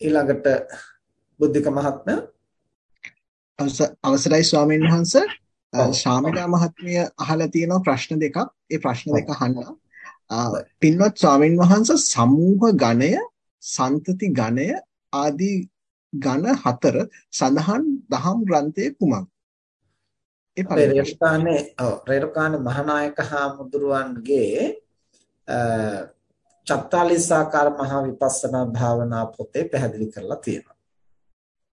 ඊළඟට බුද්ධික මහත්මයා. අවසරයි ස්වාමීන් වහන්ස. ශාමිකා මහත්මිය අහලා තියෙන ප්‍රශ්න දෙකක්. ඒ ප්‍රශ්න දෙක අහන්න. පින්වත් ස්වාමීන් වහන්ස සමූහ ගණය සන්තති ගණය ආදී ගණ හතර සඳහන් දහම් ග්‍රන්ථයේ කුමක්ද? ඒ පරිවර්තනේ ඔව්. රේරුකානේ මහානායක හාමුදුරුවන්ගේ චත්තාලිසාකාර මහා විපස්සනා භාවනා පොතේ පැහැදිලි කරලා තියෙනවා.